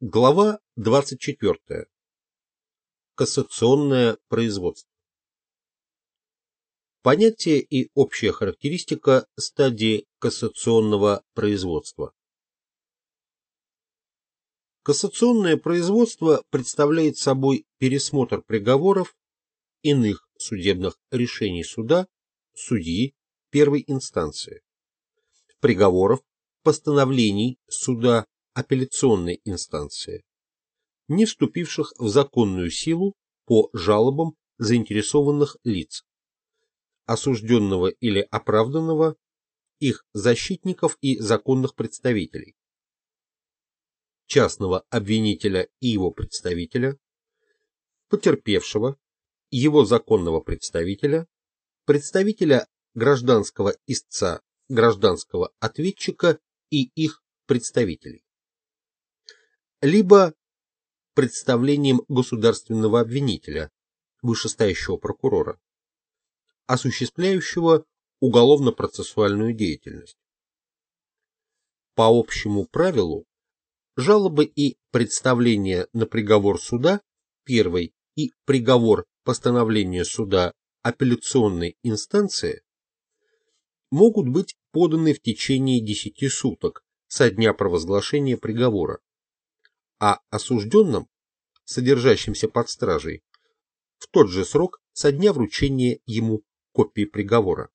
Глава 24. Кассационное производство. Понятие и общая характеристика стадии кассационного производства. Кассационное производство представляет собой пересмотр приговоров иных судебных решений суда, судьи первой инстанции, приговоров, постановлений суда апелляционной инстанции, не вступивших в законную силу по жалобам заинтересованных лиц, осужденного или оправданного, их защитников и законных представителей, частного обвинителя и его представителя, потерпевшего, его законного представителя, представителя гражданского истца, гражданского ответчика и их представителей либо представлением государственного обвинителя, вышестоящего прокурора, осуществляющего уголовно-процессуальную деятельность. По общему правилу, жалобы и представления на приговор суда первой и приговор постановления суда апелляционной инстанции могут быть поданы в течение 10 суток со дня провозглашения приговора а осужденным, содержащимся под стражей, в тот же срок со дня вручения ему копии приговора.